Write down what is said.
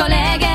amb